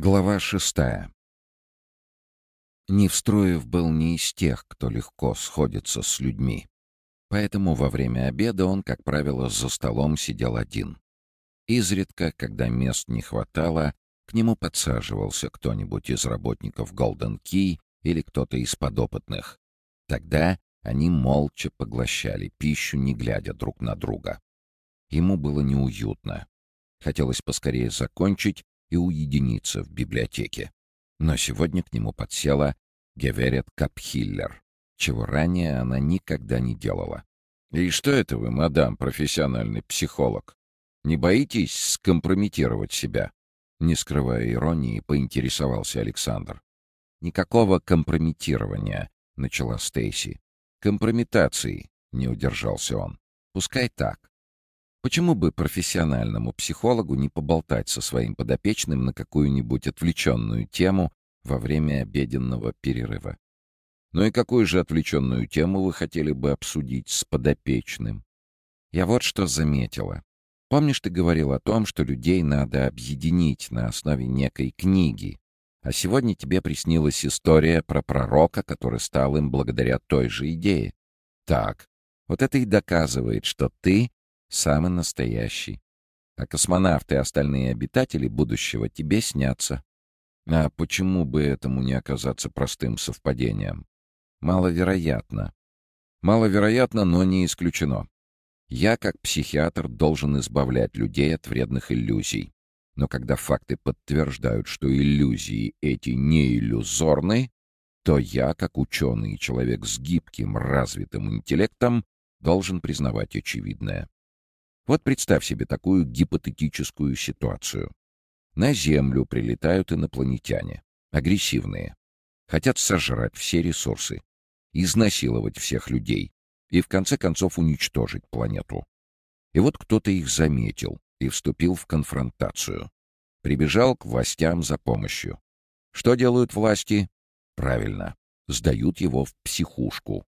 Глава шестая. Невстроев был не из тех, кто легко сходится с людьми. Поэтому во время обеда он, как правило, за столом сидел один. Изредка, когда мест не хватало, к нему подсаживался кто-нибудь из работников Golden Key или кто-то из подопытных. Тогда они молча поглощали пищу, не глядя друг на друга. Ему было неуютно. Хотелось поскорее закончить и уединиться в библиотеке. Но сегодня к нему подсела Геверет Капхиллер, чего ранее она никогда не делала. «И что это вы, мадам, профессиональный психолог? Не боитесь скомпрометировать себя?» Не скрывая иронии, поинтересовался Александр. «Никакого компрометирования», — начала Стейси. «Компрометации», — не удержался он. «Пускай так. Почему бы профессиональному психологу не поболтать со своим подопечным на какую-нибудь отвлеченную тему во время обеденного перерыва? Ну и какую же отвлеченную тему вы хотели бы обсудить с подопечным? Я вот что заметила. Помнишь, ты говорил о том, что людей надо объединить на основе некой книги, а сегодня тебе приснилась история про пророка, который стал им благодаря той же идее. Так, вот это и доказывает, что ты Самый настоящий. А космонавты и остальные обитатели будущего тебе снятся. А почему бы этому не оказаться простым совпадением? Маловероятно. Маловероятно, но не исключено. Я, как психиатр, должен избавлять людей от вредных иллюзий. Но когда факты подтверждают, что иллюзии эти не иллюзорны, то я, как ученый и человек с гибким, развитым интеллектом, должен признавать очевидное. Вот представь себе такую гипотетическую ситуацию. На Землю прилетают инопланетяне, агрессивные. Хотят сожрать все ресурсы, изнасиловать всех людей и в конце концов уничтожить планету. И вот кто-то их заметил и вступил в конфронтацию. Прибежал к властям за помощью. Что делают власти? Правильно, сдают его в психушку.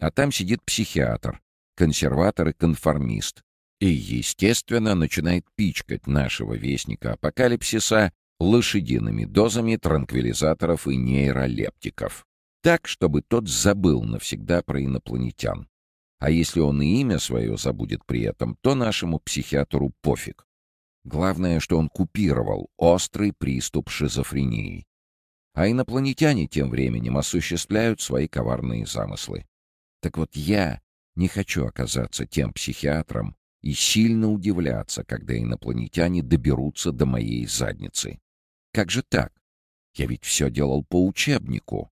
А там сидит психиатр, консерватор и конформист, и, естественно, начинает пичкать нашего вестника апокалипсиса лошадиными дозами транквилизаторов и нейролептиков. Так, чтобы тот забыл навсегда про инопланетян. А если он и имя свое забудет при этом, то нашему психиатру пофиг. Главное, что он купировал острый приступ шизофрении. А инопланетяне тем временем осуществляют свои коварные замыслы. Так вот я не хочу оказаться тем психиатром, и сильно удивляться, когда инопланетяне доберутся до моей задницы. Как же так? Я ведь все делал по учебнику.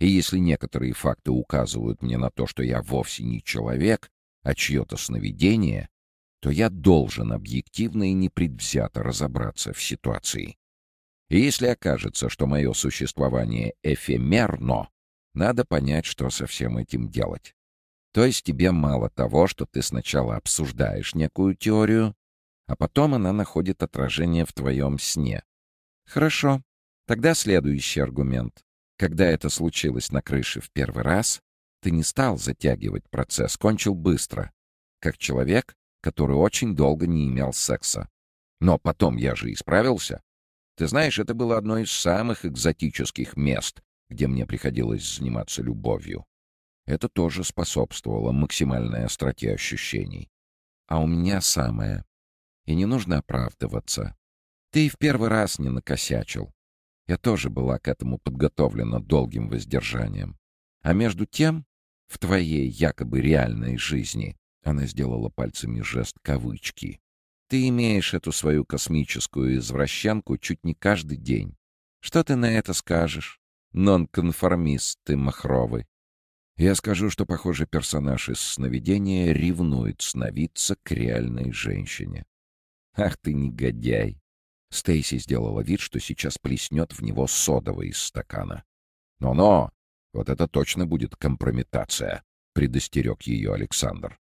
И если некоторые факты указывают мне на то, что я вовсе не человек, а чье-то сновидение, то я должен объективно и непредвзято разобраться в ситуации. И если окажется, что мое существование эфемерно, надо понять, что со всем этим делать. То есть тебе мало того, что ты сначала обсуждаешь некую теорию, а потом она находит отражение в твоем сне. Хорошо. Тогда следующий аргумент. Когда это случилось на крыше в первый раз, ты не стал затягивать процесс, кончил быстро, как человек, который очень долго не имел секса. Но потом я же исправился. Ты знаешь, это было одно из самых экзотических мест, где мне приходилось заниматься любовью. Это тоже способствовало максимальной остроте ощущений. А у меня самое. И не нужно оправдываться. Ты и в первый раз не накосячил. Я тоже была к этому подготовлена долгим воздержанием. А между тем, в твоей якобы реальной жизни, она сделала пальцами жест кавычки, ты имеешь эту свою космическую извращенку чуть не каждый день. Что ты на это скажешь? Нонконформист ты махровый. Я скажу, что, похоже, персонаж из сновидения ревнует сновидца к реальной женщине. Ах ты негодяй! Стейси сделала вид, что сейчас плеснет в него содовый из стакана. «Но-но! Вот это точно будет компрометация!» — предостерег ее Александр.